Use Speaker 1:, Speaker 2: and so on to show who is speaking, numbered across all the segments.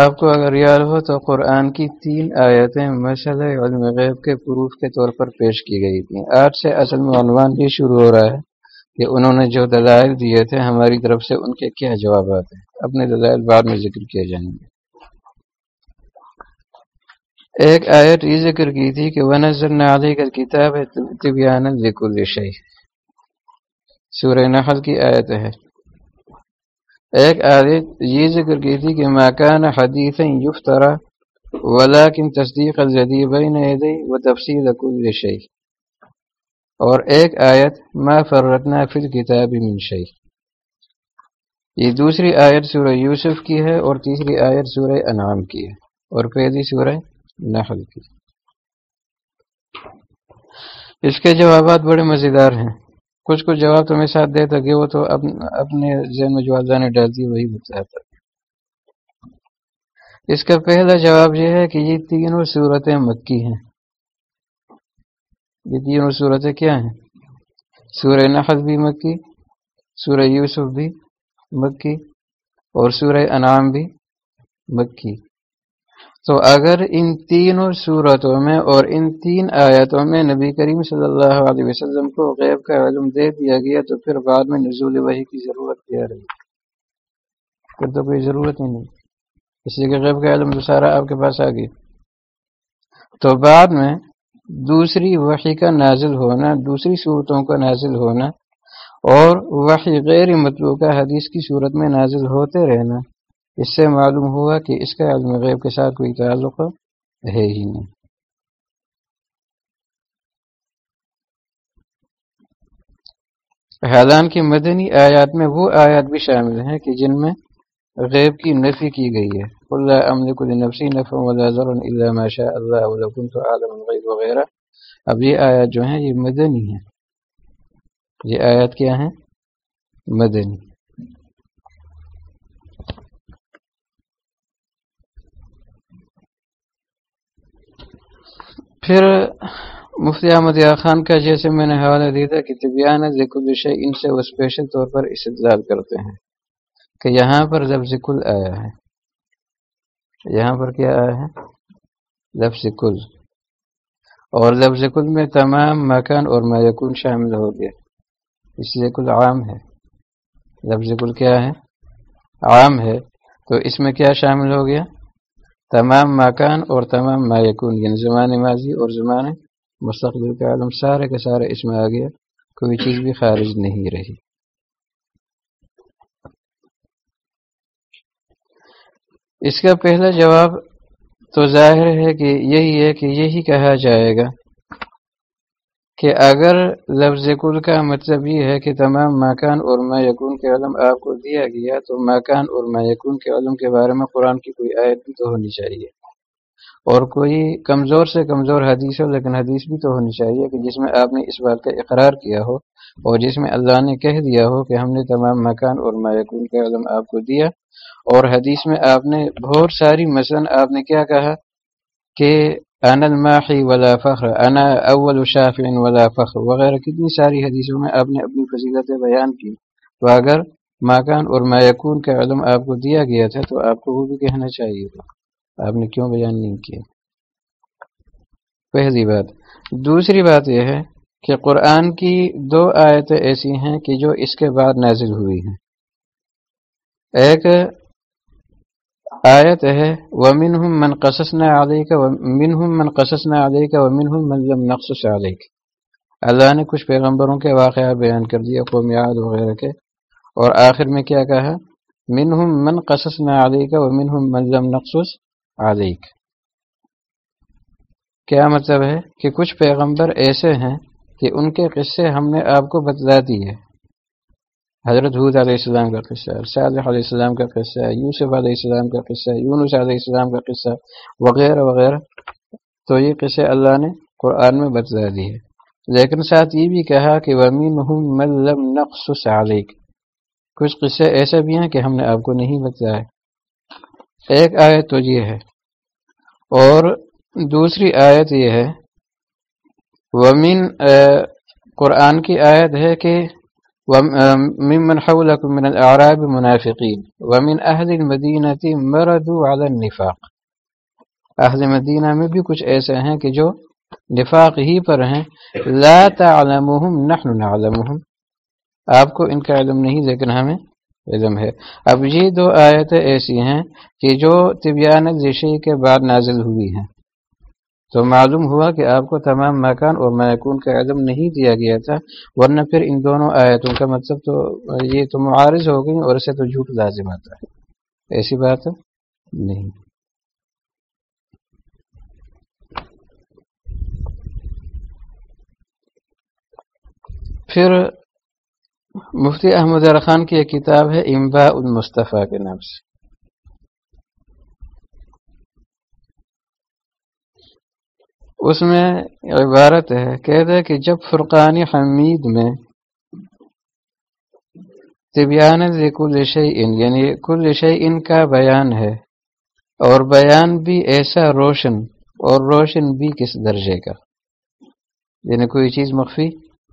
Speaker 1: آپ کو اگر یاد ہو تو قرآن کی تین آیتیں مسئلہ علم غیب کے پروف کے طور پر پیش کی گئی تھیں۔ آج سے اصل میں عنوان یہ شروع ہو رہا ہے کہ انہوں نے جو دلائل دیے تھے ہماری طرف سے ان کے کیا جوابات ہیں۔ اپنے دلائل بعد میں ذکر کیے جائیں گے۔ ایک آیت یہ ذکر کی تھی کہ وہ نظر نالی کا کتاب ہے طبیان ذکر شی سورہ نحل کی آیت ہے ایک آیت یہ ذکر کی تھی کہ ماکان حدیث یفترا، ولیکن تصدیق الجدی بین یدی و تفصیل کل شی اور ایک آیت، ما فرتنا فی الکتاب من شی یہ دوسری آیت سورہ یوسف کی ہے اور تیسری آیت سورہ انعام کی ہے اور پہلی سورہ نحل کی. اس کے جوابات بڑے مزیدار ہیں۔ کچھ کچھ جواب تو ساتھ دیتا کہ وہ تو اپنے ذہن میں جو اللہ نے ڈال دی وہی بتاتا اس کا پہلا جواب یہ ہے کہ یہ تینوں صورتیں مکی ہیں۔ یہ تینوں صورتیں کیا ہیں؟ سورہ نحل بھی مکی، سورہ یوسف بھی مکی اور سورہ انعام بھی مکی۔ تو اگر ان تینوں صورتوں میں اور ان تین آیتوں میں نبی کریم صلی اللہ علیہ وسلم کو غیب کا علم دے دیا گیا تو پھر بعد میں نزول وحی کی ضرورت کیا رہی؟ پھر تو کوئی ضرورت ہی نہیں۔ اس لیے کہ غیب کا علم تو سارا آپ کے پاس آ گیا۔ تو بعد میں دوسری وحی کا نازل ہونا، دوسری صورتوں کا نازل ہونا اور وحی غیر مطلوع کا حدیث کی صورت میں نازل ہوتے رہنا۔ اس سے معلوم ہوا کہ اس کا علم غیب کے ساتھ کوئی تعلق ہے ہی نہیں۔ حیران کی مدنی آیات میں وہ آیات بھی شامل ہیں کہ جن میں غیب کی نفی کی گئی ہے۔ اللہ امن کل نفسی اللہ شاء اللہ عالم وغیرہ۔ اب یہ آیات جو ہیں، یہ مدنی ہیں۔ یہ آیات کیا ہیں؟ مدنی۔ پھر مفتی احمد یا خان کا جیسے میں نے حوالہ دیا تھا کہ طبیان ذکر ان سے وہ اسپیشل طور پر استدلال کرتے ہیں کہ یہاں پر لفظ کل آیا ہے۔ یہاں پر کیا آیا ہے؟ لفظ کل۔ اور لفظ کل میں تمام مکان اور میکون شامل ہو گیا اس لیے کل عام ہے۔ لفظ کل کیا ہے؟ عام ہے۔ تو اس میں کیا شامل ہو گیا؟ تمام مکان اور تمام مایکون یعنی زمان ماضی اور زمان مستقبل کا عالم، سارے کے سارے اس میں آ گیا کوئی چیز بھی خارج نہیں رہی۔ اس کا پہلا جواب تو ظاہر ہے کہ یہی ہے کہ یہی کہا جائے گا کہ اگر لفظ کل کا مطلب یہ ہے کہ تمام مکان اور ما یکون کے علم آپ کو دیا گیا، تو مکان اور ما یکون کے علم کے بارے میں قرآن کی کوئی آیت بھی تو ہونی چاہیے۔ اور کوئی کمزور سے کمزور حدیث ہو، لیکن حدیث بھی تو ہونی چاہیے کہ جس میں آپ نے اس بات کا اقرار کیا ہو اور جس میں اللہ نے کہہ دیا ہو کہ ہم نے تمام مکان اور ما یکون کے علم آپ کو دیا۔ اور حدیث میں آپ نے بہت ساری مثلا آپ نے کیا کہا کہ انا الماحی ولا فخر انا اول شافع ولا فخر. وغیرہ کتنی ساری حدیثوں میں آپ نے اپنی فضیلتیں بیان کی تو اگر ماکان اور مایکون کا علم آپ کو دیا گیا تھا تو آپ کو وہ بھی کہنا چاہیے تھا۔ آپ نے کیوں بیان نہیں کیا؟ پہلی بات۔ دوسری بات یہ ہے کہ قرآن کی دو آیتیں ایسی ہیں کہ جو اس کے بعد نازل ہوئی ہیں۔ ایک آیت ہے، وَمِنْهُمْ مَنْ قَسَسْنَا عَلَيْكَ، وَمِنْهُمْ مَنْ قَسَسْنَا عَلَيْكَ، وَمِنْهُمْ مَنْ لَمْ نَقْصُسْ عَلَيْكَ۔ اللہ نے کچھ پیغمبروں کے واقعات بیان کر دیا قوم عاد وغیرہ کے۔ اور آخر میں کیا کہا؟ منہم من قصصنا علیک ومنہم من لم نقصص علیک کیا مطلب ہے کہ کچھ پیغمبر ایسے ہیں کہ ان کے قصے ہم نے آپ کو بتلا دیے۔ حضرت حود علیہ السلام کا قصہ صالح علیہ السلام کا قصہ، یوسف علیہ السلام کا قصہ، یونس علیہ السلام کا قصہ وغیرہ وغیرہ۔ تو یہ قصے اللہ نے قرآن میں بتلا دی ہے۔ لیکن ساتھ یہ بھی کہا کہ ومین ملم نقص علیک کچھ قصے ایسے بھی ہیں کہ ہم نے آپ کو نہیں بتلایا ایک آیت تو یہ ہے اور دوسری آیت یہ ہے۔ ومین قرآن کی آیت ہے کہ ومن حولكم من الأعراب منافقين. ومن أهل المدينة مردوا على النفاق. اہل مدینہ میں بھی کچھ ایسے ہیں کہ جو نفاق ہی پر ہیں. لا تعلمهم، نحن نعلمهم. آپ کو ان کا علم نہیں، لیکن ہمیں علم ہے. اب یہ دو آیتیں ایسی ہیں کہ جو طبیان ذیشی کے بعد نازل ہوئی ہیں. تو معلوم ہوا کہ آپ کو تمام مکان اور میکون کا علم نہیں دیا گیا تھا، ورنہ پھر ان دونوں آیتوں کا مطلب تو یہ تو معارض ہو گئی اور اسے تو جھوٹ لازم آتا ہے۔ ایسی بات نہیں۔ پھر مفتی احمد خان کی ایک کتاب ہے امبا المصطفیٰ کے نام سے۔ اس میں عبارت ہے کہتے کہ جب فرقان حمید میں طبیان کل شعین یعنی کل شعین کا بیان ہے، اور بیان بھی ایسا روشن، اور روشن بھی کس درجے کا؟ یعنی کوئی چیز مخفی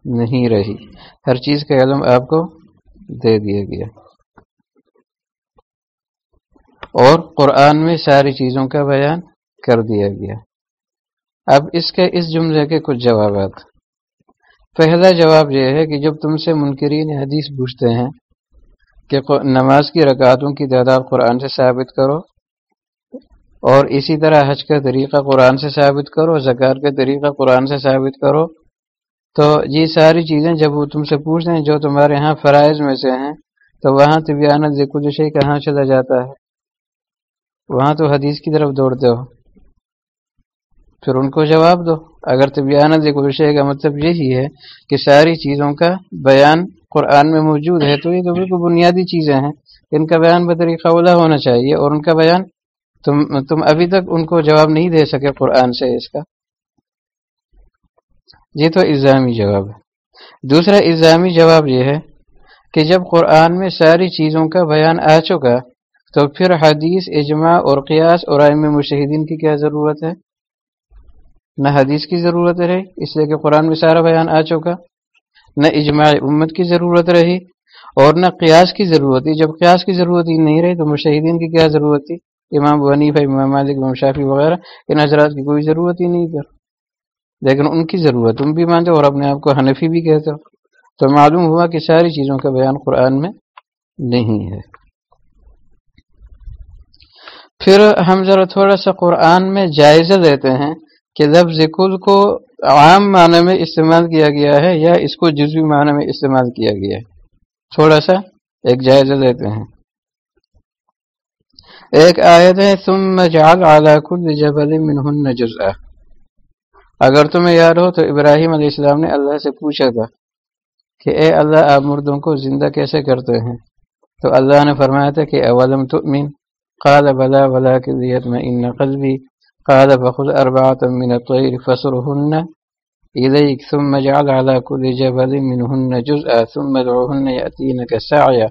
Speaker 1: نہیں رہی۔ ہر چیز کا علم آپ کو دے دیا گیا۔ اور قرآن میں ساری چیزوں کا بیان کر دیا گیا۔ اب اس کے اس جملے کے کچھ جوابات۔ پہلا جواب یہ ہے کہ جب تم سے منکرین حدیث پوچھتے ہیں کہ نماز کی رکعتوں کی تعداد قرآن سے ثابت کرو اور اسی طرح حج کا طریقہ قرآن سے ثابت کرو زکار کا طریقہ قرآن سے ثابت کرو، تو یہ ساری چیزیں جب وہ تم سے پوچھتے ہیں جو تمہارے ہاں فرائض میں سے ہیں، تو وہاں طبیانت ذکر شی کہاں چلا جاتا ہے۔ وہاں تو حدیث کی طرف دوڑتے ہو۔ پھر ان کو جواب دو۔ اگر طبیانت ایک وشے کا مطلب یہی ہے کہ ساری چیزوں کا بیان قرآن میں موجود ہے، تو یہ تو بالکل بنیادی چیزیں ہیں۔ ان کا بیان بطریقہ اولا ہونا چاہیے اور ان کا بیان تم تم ابھی تک ان کو جواب نہیں دے سکے قرآن سے اس کا۔ یہ تو الزامی جواب ہے۔ دوسرا الزامی جواب یہ ہے کہ جب قرآن میں ساری چیزوں کا بیان آ چکا، تو پھر حدیث، اجماع اور قیاس اور آئم مشاہدین کی کیا ضرورت ہے؟ نہ حدیث کی ضرورت رہی، اس لیے کہ قرآن میں سارا بیان آ چکا۔ نہ اجماع امت کی ضرورت رہی اور نہ قیاس کی ضرورت تھی۔ جب قیاس کی ضرورت ہی نہیں رہی تو مشاہدین کی کیا ضرورت تھی؟ امام ونیف امام مالک، امام شافی وغیرہ، ان حضرات کی کوئی ضرورت ہی نہیں پھر لیکن ان کی ضرورت تم بھی مانتے ہو اور اپنے آپ کو حنفی بھی کہتے ہو۔ تو معلوم ہوا کہ ساری چیزوں کا بیان قرآن میں نہیں ہے۔ پھر ہم ذرا تھوڑا سا قرآن میں جائزہ لیتے ہیں۔ کہ لفظ کل کو عام معنی میں استعمال کیا گیا ہے یا اس کو جزوی معنی میں استعمال کیا گیا ہے؟ تھوڑا سا ایک جائزہ لیتے ہیں۔ ایک آیت ہے، ثم جعل على كل جبل منهن جزءا۔ اگر تمہیں یاد ہو تو ابراہیم علیہ السلام نے اللہ سے پوچھا تھا کہ اے اللہ، آپ مردوں کو زندہ کیسے کرتے ہیں؟ تو اللہ نے فرمایا تھا کہ اولم تؤمن؟ قال بلا ولكن قلبي قال فخذ أربعة من الطير فصرهن إليك، ثم جعل على كل جبل منهن جزءا، ثم دعوهن يأتينك سعيا.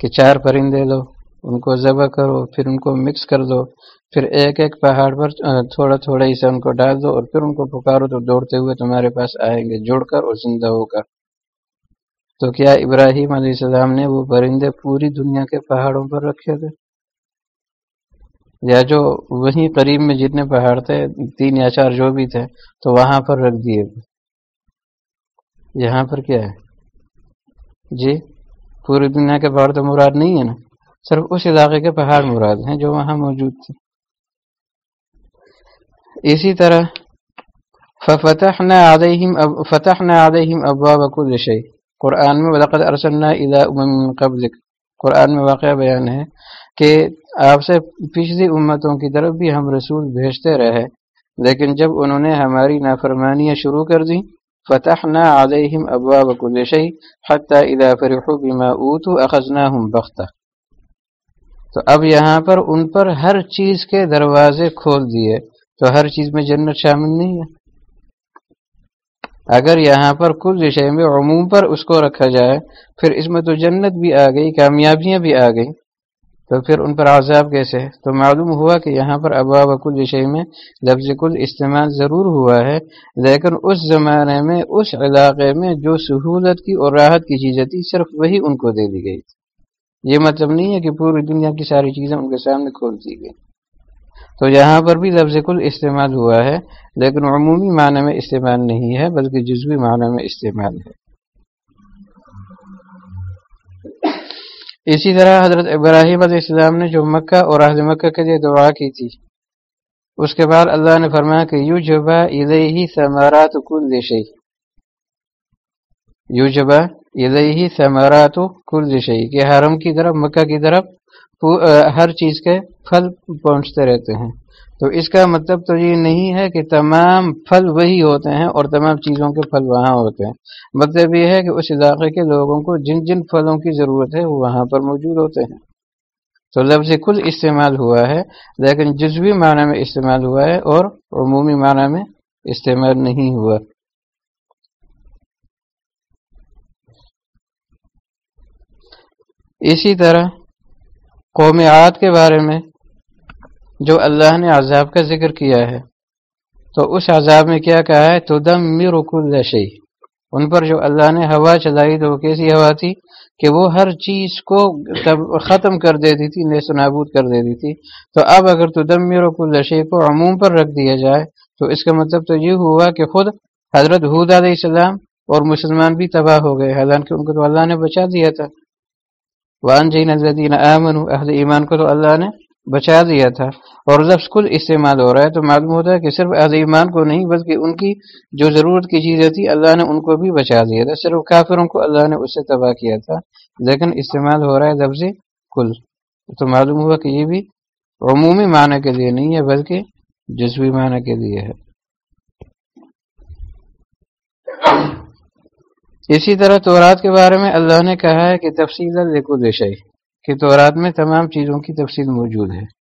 Speaker 1: کہ چار پرندے لو ان کو ذبح کرو، پھر ان کو مکس کر دو، پھر ایک ایک پہاڑ پر تھوڑا تھوڑا اسے ان کو ڈال دو، اور پھر ان کو پکارو تو دوڑتے ہوئے تمہارے پاس آئیں گے جوڑ کر اور زندہ ہو کر۔ تو کیا ابراہیم علیہ السلام نے وہ پرندے پوری دنیا کے پہاڑوں پر رکھے تھے یا جو وہیں قریب میں جتنے پہاڑ تھے، تین یا چار جو بھی تھے، تو وہاں پر رکھ دیے۔ یہاں پر کیا ہے؟ جی پوری دنیا کے پہاڑ تو مراد نہیں ہے نا۔ صرف اس علاقے کے پہاڑ مراد ہیں جو وہاں موجود تھے۔ اسی طرح فتحنا علیہم فتحنا علیہم ابواب کل شیء قرآن میں ولقد ارسلنا الى امم قرآن میں واقعہ بیان ہے کہ آپ سے پچھلی امتوں کی طرف بھی ہم رسول بھیجتے رہے، لیکن جب انہوں نے ہماری نافرمانیاں شروع کر دی فتح نہ علیہم ابواب کل شیء حتى اذا فرحوا بما اوتوا اخذناهم تو اب یہاں پر ان پر ہر چیز کے دروازے کھول دیے، تو ہر چیز میں جنت شامل نہیں ہے۔ اگر یہاں پر کل شے میں عموم پر اس کو رکھا جائے، پھر اس میں تو جنت بھی آ گئی، کامیابیاں بھی آ گئی تو پھر ان پر عذاب کیسے ہے تو معلوم ہوا کہ یہاں پر ابا کل شے میں لفظ کل استعمال ضرور ہوا ہے، لیکن اس زمانے میں، اس علاقے میں جو سہولت کی اور راحت کی چیزیں تھی صرف وہی ان کو دے دی گئی تھی۔ یہ مطلب نہیں ہے کہ پوری دنیا کی ساری چیزیں ان کے سامنے کھول دی گئی تو یہاں پر بھی لفظ کل استعمال ہوا ہے، لیکن عمومی معنی میں استعمال نہیں ہے، بلکہ جزوی معنی میں استعمال ہے۔ اسی طرح حضرت ابراہیم علیہ السلام نے جو مکہ اور اہل مکہ کے لیے دعا کی تھی، اس کے بعد اللہ نے فرمایا کہ یو جبا ادئی ثمارات کل دشی یو جبا ادئی ثمارات کل دشی کہ حرم کی طرف، مکہ کی طرف ہر چیز کے پھل پہنچتے رہتے ہیں۔ تو اس کا مطلب تو یہ نہیں ہے کہ تمام پھل وہی ہوتے ہیں اور تمام چیزوں کے پھل وہاں ہوتے ہیں۔ مطلب یہ ہے کہ اس علاقے کے لوگوں کو جن جن پھلوں کی ضرورت ہے وہ وہاں پر موجود ہوتے ہیں۔ تو لفظ کل استعمال ہوا ہے، لیکن جزوی معنی میں استعمال ہوا ہے اور عمومی معنی میں استعمال نہیں ہوا۔ اسی طرح قومیات کے بارے میں جو اللہ نے عذاب کا ذکر کیا ہے، تو اس عذاب میں کیا کہا ہے؟ تو دم میرکل شی ان پر جو اللہ نے ہوا چلائی تو وہ کیسی ہوا تھی؟ کہ وہ ہر چیز کو ختم کر دیتی تھی نیس و نابود کر دیتی تھی۔ تو اب اگر تو دم میرکل شی کو عموم پر رکھ دیا جائے، تو اس کا مطلب تو یہ ہوا کہ خود حضرت حود علیہ السلام اور مسلمان بھی تباہ ہو گئے۔ حالانکہ ان کو تو اللہ نے بچا دیا تھا۔ وان جین امن اہل ایمان کو تو اللہ نے بچا دیا تھا۔ اور لفظ کل استعمال ہو رہا ہے تو معلوم ہوتا ہے کہ صرف عہد ایمان کو نہیں، بلکہ ان کی جو ضرورت کی چیزیں تھی اللہ نے ان کو بھی بچا دیا تھا۔ صرف کافروں کو اللہ نے اس سے تباہ کیا تھا۔ لیکن استعمال ہو رہا ہے لفظ کل تو معلوم ہوا کہ یہ بھی عمومی معنی کے لیے نہیں ہے، بلکہ جزوی معنی کے لیے ہے۔ اسی طرح تورات کے بارے میں اللہ نے کہا ہے کہ تفصیل لکھو کہ تورات میں تمام چیزوں کی تفصیل موجود ہے۔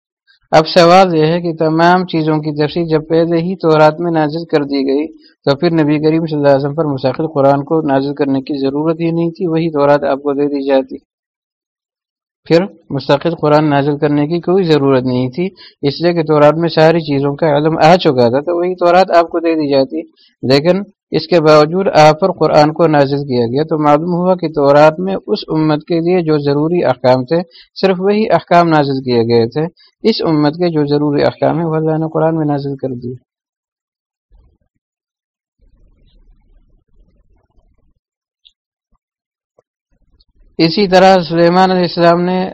Speaker 1: اب سوال یہ ہے کہ تمام چیزوں کی تفصیل جب پہلے ہی تورات میں نازل کر دی گئی، تو پھر نبی کریم صلی اللہ علیہ وسلم پر مستقل قرآن کو نازل کرنے کی ضرورت ہی نہیں تھی، وہی تورات آپ کو دے دی جاتی۔ پھر مستقل قرآن نازل کرنے کی کوئی ضرورت نہیں تھی، اس لیے کہ تورات میں ساری چیزوں کا علم آ چکا تھا، تو وہی تورات آپ کو دے دی جاتی۔ لیکن اس کے باوجود آپ پر قرآن کو نازل کیا گیا تو معلوم ہوا کہ تورات میں اس امت کے لیے جو ضروری احکام تھے، صرف وہی احکام نازل کیے گئے تھے۔ اس امت کے جو ضروری احکام ہیں، وہ اللہ نے قرآن میں نازل کر دیے۔ اسی طرح سلیمان علیہ السلام نے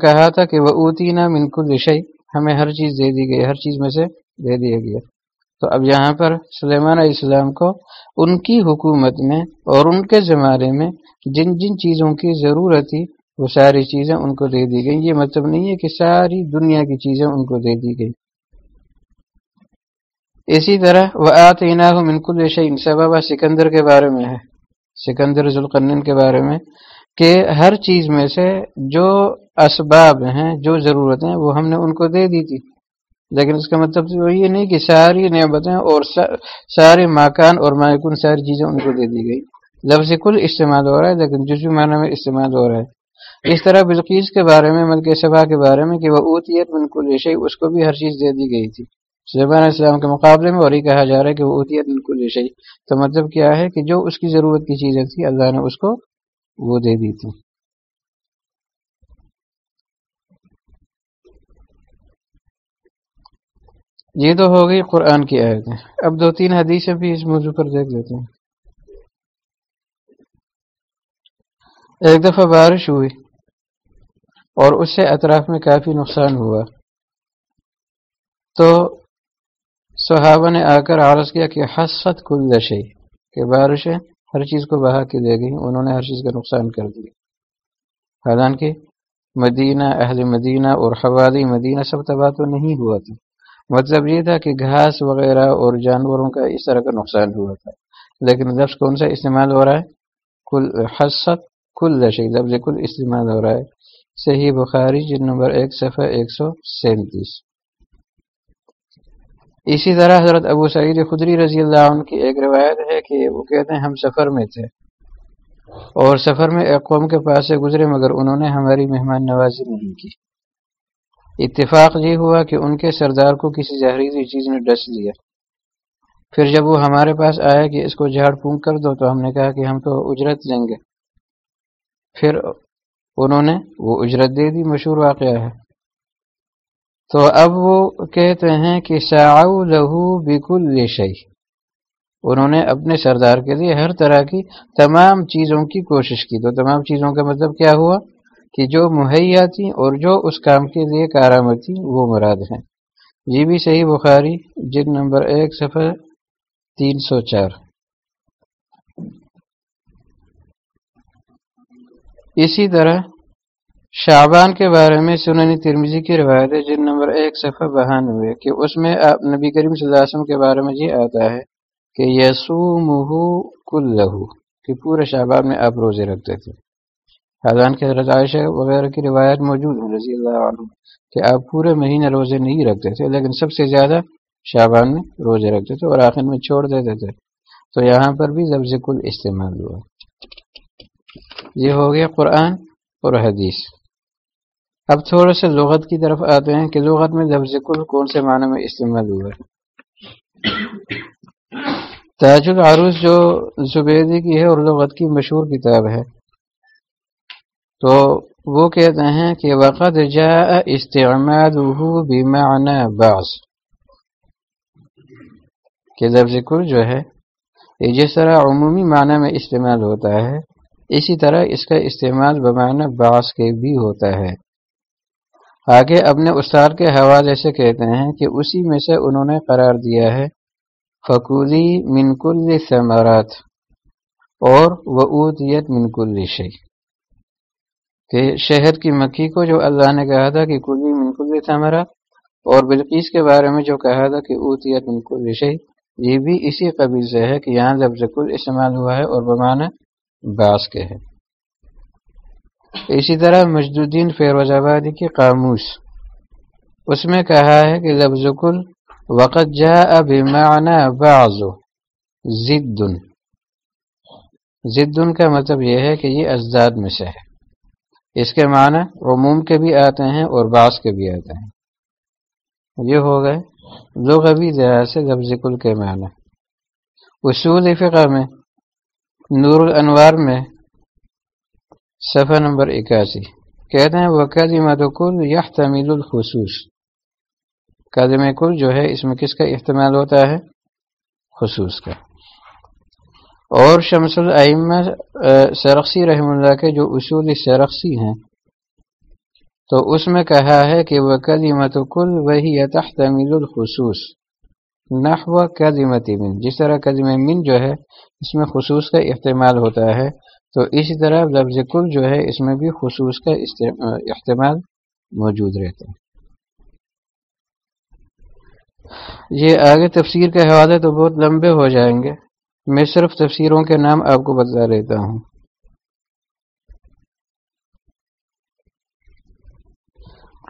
Speaker 1: کہا تھا کہ وہ اوتی نا منکل رشی ہمیں ہر چیز دے دی گئی، ہر چیز میں سے دے دیا گیا۔ تو اب یہاں پر سلیمان علیہ السلام کو ان کی حکومت میں اور ان کے زمانے میں جن جن چیزوں کی ضرورت تھی، وہ ساری چیزیں ان کو دے دی گئی یہ مطلب نہیں ہے کہ ساری دنیا کی چیزیں ان کو دے دی گئی اسی طرح وہ آتے منکل شعین سبب سکندر کے بارے میں ہے۔ سکندر ذوالقن کے بارے میں کہ ہر چیز میں سے جو اسباب ہیں، جو ضرورت ہیں وہ ہم نے ان کو دے دی تھی۔ لیکن اس کا مطلب یہ نہیں کہ ساری نعمتیں اور سارے مکان اور مائکن ساری چیزیں ان کو دے دی گئی۔ لفظ کل استعمال ہو رہا ہے، لیکن جزو معنی میں استعمال ہو رہا ہے۔ اس طرح بلقیس کے بارے میں، ملک صبا کے بارے میں کہ وہ اوتیت بالکل ریشی اس کو بھی ہر چیز دے دی گئی تھی۔ سلیمان علیہ السلام کے مقابلے میں اور یہ کہا جا رہا ہے کہ وہ اوتیت بالکل ریشی تو مطلب کیا ہے کہ جو اس کی ضرورت کی چیزیں تھی اللہ نے اس کو وہ دے دی تھی۔ یہ تو ہو گئی قرآن کی آیتیں اب دو تین حدیثیں بھی اس موضوع پر دیکھ لیتے ہیں۔ ایک دفعہ بارش ہوئی اور اس سے اطراف میں کافی نقصان ہوا۔ تو صحابہ نے آ کر عرض کیا کہ حسد کل دشی کہ بارشیں ہر چیز کو بہا کے دے گئی انہوں نے ہر چیز کا نقصان کر دیا۔ حالانکہ مدینہ، اہل مدینہ اور حوالی مدینہ سب تباہ تو نہیں ہوا تھا۔ مطلب یہ تھا کہ گھاس وغیرہ اور جانوروں کا اس طرح کا نقصان ہوا تھا۔ لیکن لفظ کون سا استعمال ہو رہا ہے؟ کل حسد، کل لشی لفظ کل استعمال ہو رہا ہے۔ صحیح بخاری جن نمبر ایک، صفحہ ایک سو سینتیس۔ اسی طرح حضرت ابو سعید خدری رضی اللہ عنہ کی ایک روایت ہے کہ وہ کہتے ہیں ہم سفر میں تھے۔ اور سفر میں ایک قوم کے پاس سے گزرے مگر انہوں نے ہماری مہمان نوازی نہیں کی۔ اتفاق یہ ہوا کہ ان کے سردار کو کسی زہریلی چیز نے ڈس دیا۔ پھر جب وہ ہمارے پاس آیا کہ اس کو جھاڑ پھونک کر دو تو ہم نے کہا کہ ہم تو اجرت دیں گے۔ پھر انہوں نے وہ اجرت دے دی، مشہور واقعہ ہے۔ تو اب وہ کہتے ہیں کہ ساؤ لہو بیکل شعی انہوں نے اپنے سردار کے لیے ہر طرح کی تمام چیزوں کی کوشش کی۔ تو تمام چیزوں کا مطلب کیا ہوا؟ کہ جو مہیا تھیں اور جو اس کام کے لیے کارآمد تھی وہ مراد ہیں۔ یہ بھی صحیح بخاری جن نمبر ایک، صفحہ تین سو چار۔ اسی طرح شعبان کے بارے میں سننی ترمیزی کی روایت ہے جن نمبر ایک، صفحہ بہانوے، کہ اس میں آپ نبی کریم صلی اللہ علیہ وسلم کے بارے میں یہ آتا ہے کہ یسو مہو کل لہو کہ پورے شعبان میں آپ روزے رکھتے تھے۔ حضان کے حضرت عائشہ وغیرہ کی روایت موجود ہیں، رضی اللہ عنہ، کہ آپ پورے مہینے روزے نہیں رکھتے تھے، لیکن سب سے زیادہ شعبان میں روزے رکھتے تھے اور آخر میں چھوڑ دیتے تھے۔ تو یہاں پر بھی لفظ کل استعمال ہوا۔ یہ ہو گیا قرآن اور حدیث۔ اب تھوڑے سے لغت کی طرف آتے ہیں کہ لغت میں لفظ کل کون سے معنی میں استعمال ہوا۔ ہے تاج العروس جو زبیدی کی ہے اور لغت کی مشہور کتاب ہے۔ تو وہ کہتے ہیں کہ وقت جاء استعماله بمعنى بعض۔ کہ لفظ کل جو ہے، یہ جس طرح عمومی معنی میں استعمال ہوتا ہے، اسی طرح اس کا استعمال بمعنی بعض کے بھی ہوتا ہے۔ آگے اپنے استاد کے حوالے سے کہتے ہیں کہ اسی میں سے انہوں نے قرار دیا ہے فکولی منکل ثمرات اور وعودیت منکل شی کہ شہد کی مکھی کو جو اللہ نے کہا تھا کہ کلی منکل ثمرات اور بلقیس کے بارے میں جو کہا تھا کہ اوتیت منکل شی یہ بھی اسی قبیل سے ہے کہ یہاں لفظ کل استعمال ہوا ہے اور بمانا باس کے ہے اسی طرح مجدودین فیروز آبادی کی قاموس، اس میں کہا ہے کہ لفظ کل وقت جا اب معنی بعض ضد ضد کا مطلب یہ ہے کہ یہ ازداد میں سے ہے۔ اس کے معنی عموم کے بھی آتے ہیں اور بعض کے بھی آتے ہیں۔ یہ ہو گئے لغوی لحاظ سے لفظ کل کے معنی۔ اصول فقہ میں نور الانوار میں صفحہ نمبر اکاسی کہتے ہیں وہ کلمت کل یہ تمیل الخصوص۔ کلم کل جو ہے، اس میں کس کا استعمال ہوتا ہے؟ خصوص کا۔ اور شمس العمہ سرخسی رحم اللہ کے جو اصول سرخسی ہیں، تو اس میں کہا ہے کہ وہ کلیمت کل وہی تحتمل الخصوص، نحو کلمت من، جس طرح کلم من جو ہے، اس میں خصوص کا استعمال ہوتا ہے، تو اسی طرح لفظ کل جو ہے، اس میں بھی خصوص کا استعمال موجود رہتا ہے۔ یہ آگے تفسیر کے حوالے تو بہت لمبے ہو جائیں گے۔ میں صرف تفسیروں کے نام آپ کو بتلا لیتا ہوں۔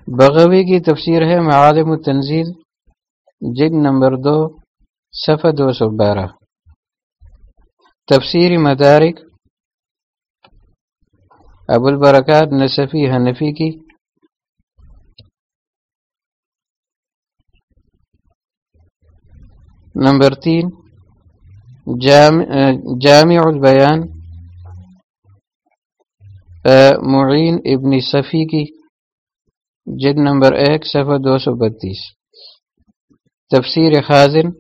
Speaker 1: بغوی کی تفسیر ہے معالم التنزیل جن نمبر دو، صفحہ دو سو بارہ۔ تفسیر مدارک، ابو البرکات نصفی حنفی کی۔ نمبر تین جامع البیان معین ابن صفی کی جد نمبر ایک، صفحہ دو سو بتیس۔ تفسیر خازن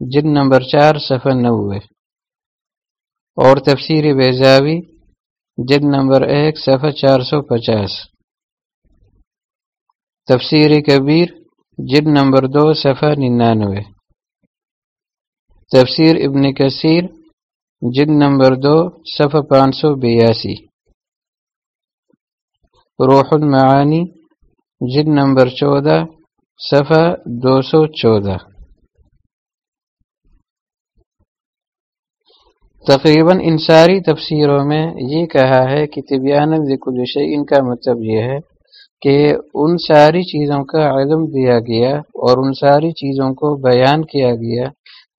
Speaker 1: جد نمبر چار، صفحہ نوے۔ اور تفسیر بیزاوی جد نمبر ایک، صفحہ چار سو پچاس۔ تفسیر کبیر جد نمبر دو، صفحہ ننانوے۔ تفسیر ابن کثیر جد نمبر دو، صفحہ پانچ سو بیاسی۔ روح المعانی جد نمبر چودہ، صفحہ دو سو چودہ۔ تقریباً ان ساری تفسیروں میں یہ کہا ہے کہ طبیان ذکل ان کا مطلب یہ ہے کہ ان ساری چیزوں کا علم دیا گیا اور ان ساری چیزوں کو بیان کیا گیا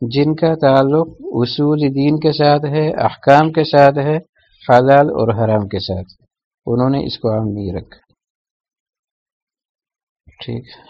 Speaker 1: جن کا تعلق اصول دین کے ساتھ ہے، احکام کے ساتھ ہے، حلال اور حرام کے ساتھ۔ انہوں نے اس کو عام نہیں رکھا۔ ٹھیک۔ ہے